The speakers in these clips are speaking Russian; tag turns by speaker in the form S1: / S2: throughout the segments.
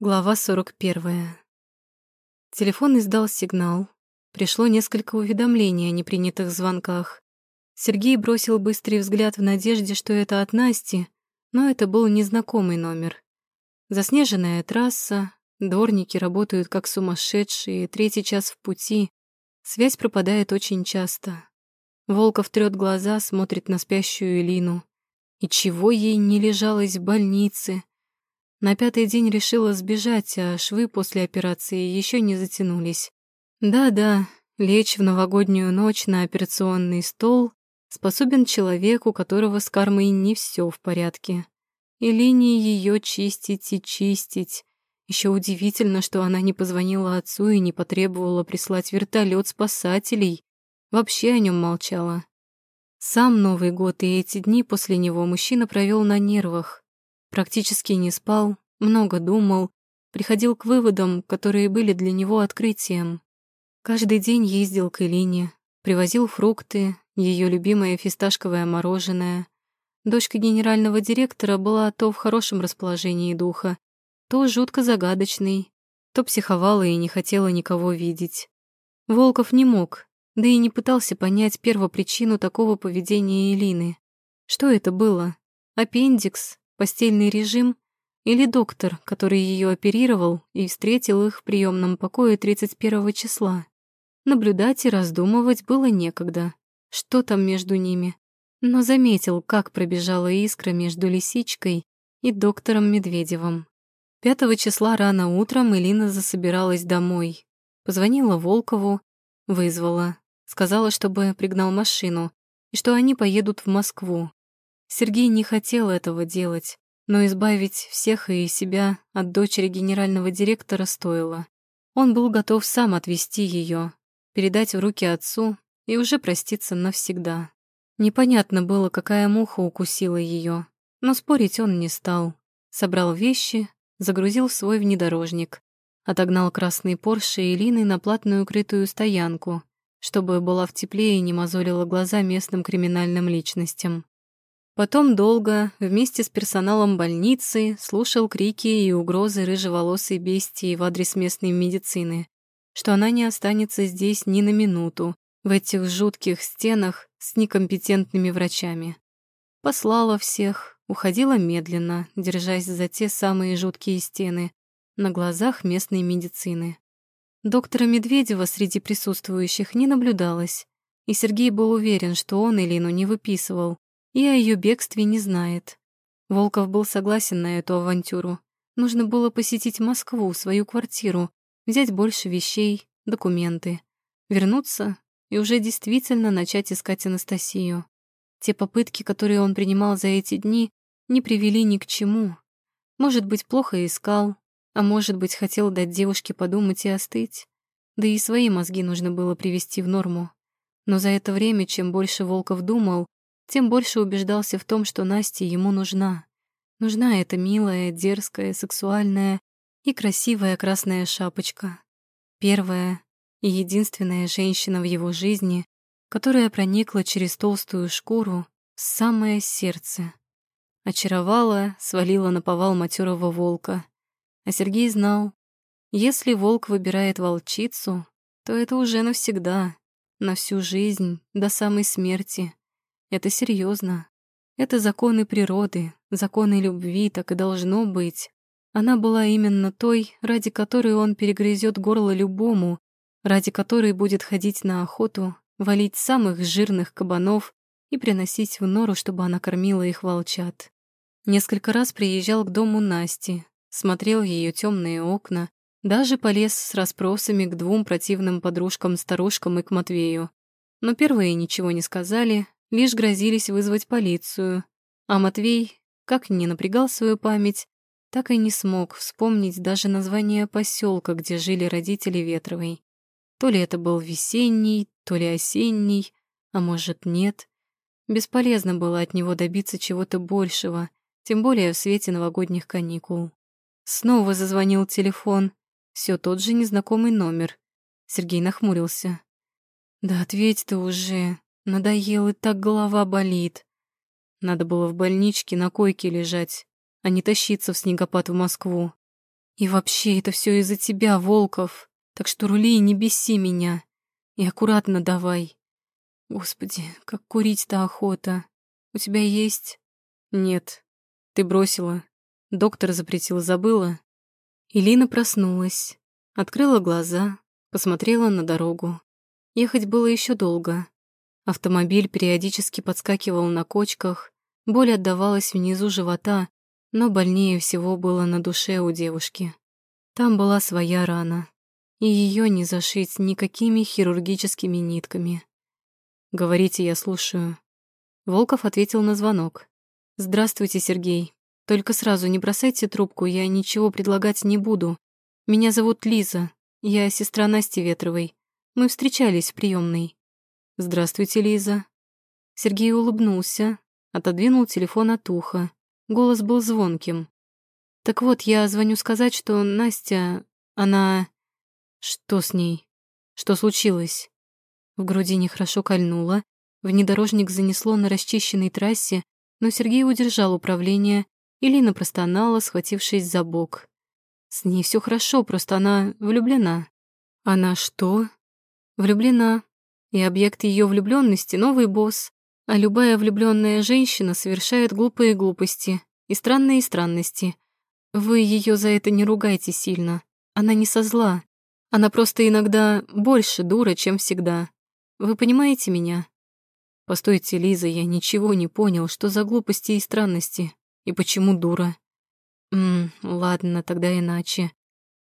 S1: Глава 41. Телефон издал сигнал. Пришло несколько уведомлений о непринятых звонках. Сергей бросил быстрый взгляд в надежде, что это от Насти, но это был незнакомый номер. Заснеженная трасса, дворники работают как сумасшедшие, третий час в пути. Связь пропадает очень часто. Волков трёт глаза, смотрит на спящую Элину. И чего ей не лежалось в больнице? На пятый день решила сбежать, а швы после операции еще не затянулись. Да-да, лечь в новогоднюю ночь на операционный стол способен человек, у которого с кармой не все в порядке. И линии ее чистить и чистить. Еще удивительно, что она не позвонила отцу и не потребовала прислать вертолет спасателей. Вообще о нем молчала. Сам Новый год и эти дни после него мужчина провел на нервах. Практически не спал, много думал, приходил к выводам, которые были для него открытием. Каждый день ездил к Элине, привозил фрукты, ее любимое фисташковое мороженое. Дочка генерального директора была то в хорошем расположении духа, то жутко загадочной, то психовала и не хотела никого видеть. Волков не мог, да и не пытался понять первопричину такого поведения Элины. Что это было? Аппендикс? Постельный режим или доктор, который ее оперировал и встретил их в приемном покое 31 числа. Наблюдать и раздумывать было некогда. Что там между ними? Но заметил, как пробежала искра между лисичкой и доктором Медведевым. Пятого числа рано утром Элина засобиралась домой. Позвонила Волкову, вызвала, сказала, чтобы пригнал машину и что они поедут в Москву. Сергей не хотел этого делать, но избавить всех и себя от дочери генерального директора стоило. Он был готов сам отвезти ее, передать в руки отцу и уже проститься навсегда. Непонятно было, какая муха укусила ее, но спорить он не стал. Собрал вещи, загрузил в свой внедорожник, отогнал красный Порше Элины на платную крытую стоянку, чтобы была в тепле и не мозолила глаза местным криминальным личностям. Потом долго, вместе с персоналом больницы, слушал крики и угрозы рыжеволосой бестии в адрес местной медицины, что она не останется здесь ни на минуту, в этих жутких стенах с некомпетентными врачами. Послала всех, уходила медленно, держась за те самые жуткие стены, на глазах местной медицины. Доктора Медведева среди присутствующих не наблюдалось, и Сергей был уверен, что он Элину не выписывал, и о ее бегстве не знает. Волков был согласен на эту авантюру. Нужно было посетить Москву, свою квартиру, взять больше вещей, документы, вернуться и уже действительно начать искать Анастасию. Те попытки, которые он принимал за эти дни, не привели ни к чему. Может быть, плохо искал, а может быть, хотел дать девушке подумать и остыть. Да и свои мозги нужно было привести в норму. Но за это время, чем больше Волков думал, тем больше убеждался в том, что Настя ему нужна. Нужна эта милая, дерзкая, сексуальная и красивая красная шапочка. Первая и единственная женщина в его жизни, которая проникла через толстую шкуру в самое сердце. Очаровала, свалила на повал матерого волка. А Сергей знал, если волк выбирает волчицу, то это уже навсегда, на всю жизнь, до самой смерти. Это серьезно. Это законы природы, законы любви, так и должно быть. Она была именно той, ради которой он перегрызет горло любому, ради которой будет ходить на охоту, валить самых жирных кабанов и приносить в нору, чтобы она кормила их волчат. Несколько раз приезжал к дому Насти, смотрел ее темные окна, даже полез с расспросами к двум противным подружкам-старушкам и к Матвею. Но первые ничего не сказали, лишь грозились вызвать полицию, а Матвей, как ни напрягал свою память, так и не смог вспомнить даже название поселка, где жили родители Ветровой. То ли это был весенний, то ли осенний, а может, нет. Бесполезно было от него добиться чего-то большего, тем более в свете новогодних каникул. Снова зазвонил телефон, все тот же незнакомый номер. Сергей нахмурился. «Да ответь ты уже», Надоел, и так голова болит. Надо было в больничке на койке лежать, а не тащиться в снегопад в Москву. И вообще это все из-за тебя, Волков. Так что рули и не беси меня. И аккуратно давай. Господи, как курить-то охота. У тебя есть? Нет. Ты бросила. Доктор запретил, забыла. Илина проснулась, открыла глаза, посмотрела на дорогу. Ехать было еще долго. Автомобиль периодически подскакивал на кочках, боль отдавалась внизу живота, но больнее всего было на душе у девушки. Там была своя рана, и ее не зашить никакими хирургическими нитками. «Говорите, я слушаю». Волков ответил на звонок. «Здравствуйте, Сергей. Только сразу не бросайте трубку, я ничего предлагать не буду. Меня зовут Лиза, я сестра Насти Ветровой. Мы встречались в приемной. «Здравствуйте, Лиза». Сергей улыбнулся, отодвинул телефон от уха. Голос был звонким. «Так вот, я звоню сказать, что Настя, она...» «Что с ней? Что случилось?» В груди нехорошо кольнуло, внедорожник занесло на расчищенной трассе, но Сергей удержал управление, и Лина простонала, схватившись за бок. «С ней все хорошо, просто она влюблена». «Она что?» «Влюблена», и объект ее влюбленности новый босс, а любая влюбленная женщина совершает глупые глупости и странные странности. Вы ее за это не ругайте сильно. Она не со зла. Она просто иногда больше дура, чем всегда. Вы понимаете меня? Постойте, Лиза, я ничего не понял, что за глупости и странности, и почему дура. Мм, ладно, тогда иначе.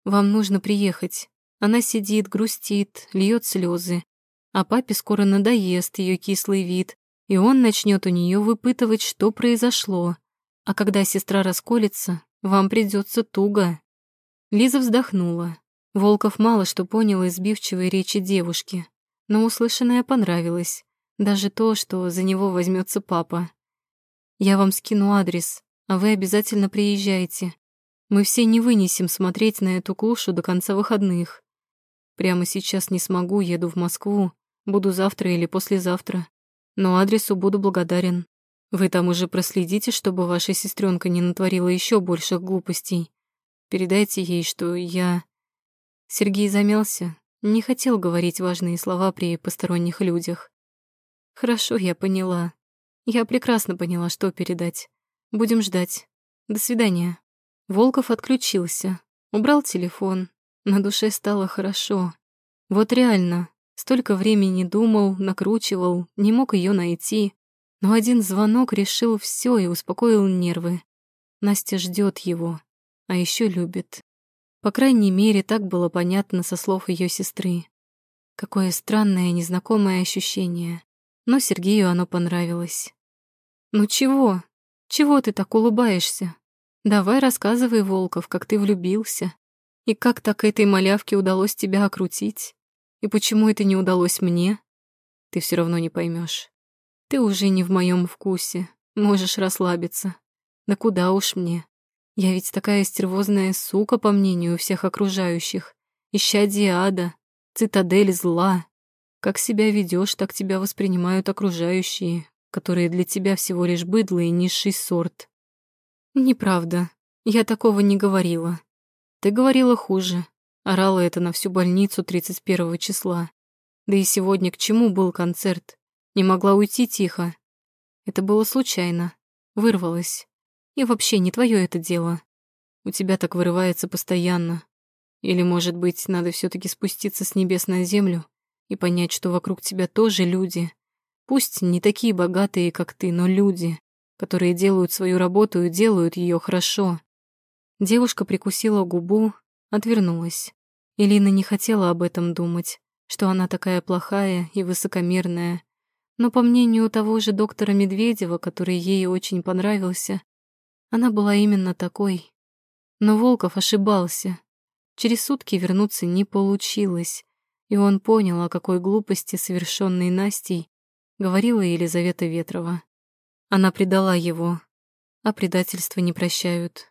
S1: Вам нужно приехать. Она сидит, грустит, льет слезы а папе скоро надоест ее кислый вид, и он начнет у нее выпытывать, что произошло. А когда сестра расколется, вам придется туго. Лиза вздохнула. Волков мало что понял из сбивчивой речи девушки, но услышанное понравилось, даже то, что за него возьмется папа. «Я вам скину адрес, а вы обязательно приезжайте. Мы все не вынесем смотреть на эту клушу до конца выходных. Прямо сейчас не смогу, еду в Москву, Буду завтра или послезавтра. Но адресу буду благодарен. Вы там уже проследите, чтобы ваша сестренка не натворила еще больших глупостей. Передайте ей, что я...» Сергей замялся, не хотел говорить важные слова при посторонних людях. «Хорошо, я поняла. Я прекрасно поняла, что передать. Будем ждать. До свидания». Волков отключился, убрал телефон. На душе стало хорошо. Вот реально, Столько времени думал, накручивал, не мог ее найти. Но один звонок решил все и успокоил нервы. Настя ждет его, а еще любит. По крайней мере, так было понятно со слов ее сестры. Какое странное, незнакомое ощущение. Но Сергею оно понравилось. «Ну чего? Чего ты так улыбаешься? Давай рассказывай, Волков, как ты влюбился. И как так этой малявке удалось тебя окрутить? И почему это не удалось мне? Ты все равно не поймешь. Ты уже не в моем вкусе, можешь расслабиться. Да куда уж мне? Я ведь такая стервозная сука, по мнению всех окружающих. Исчадие ада, цитадель зла. Как себя ведешь, так тебя воспринимают окружающие, которые для тебя всего лишь быдло и низший сорт. Неправда. Я такого не говорила. Ты говорила хуже. Орала это на всю больницу 31 числа. Да и сегодня к чему был концерт? Не могла уйти тихо. Это было случайно. Вырвалось. И вообще не твое это дело. У тебя так вырывается постоянно. Или, может быть, надо все таки спуститься с небес на землю и понять, что вокруг тебя тоже люди. Пусть не такие богатые, как ты, но люди, которые делают свою работу и делают ее хорошо. Девушка прикусила губу, Отвернулась. Элина не хотела об этом думать, что она такая плохая и высокомерная. Но по мнению того же доктора Медведева, который ей очень понравился, она была именно такой. Но Волков ошибался. Через сутки вернуться не получилось, и он понял, о какой глупости, совершенной Настей, говорила Елизавета Ветрова. Она предала его, а предательство не прощают.